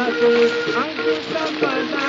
अज सपना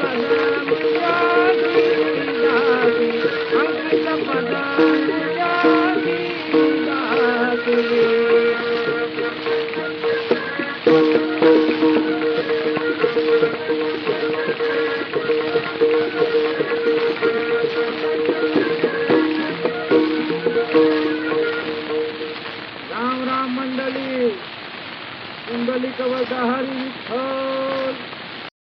राम राम मंडली कुडली वसीथ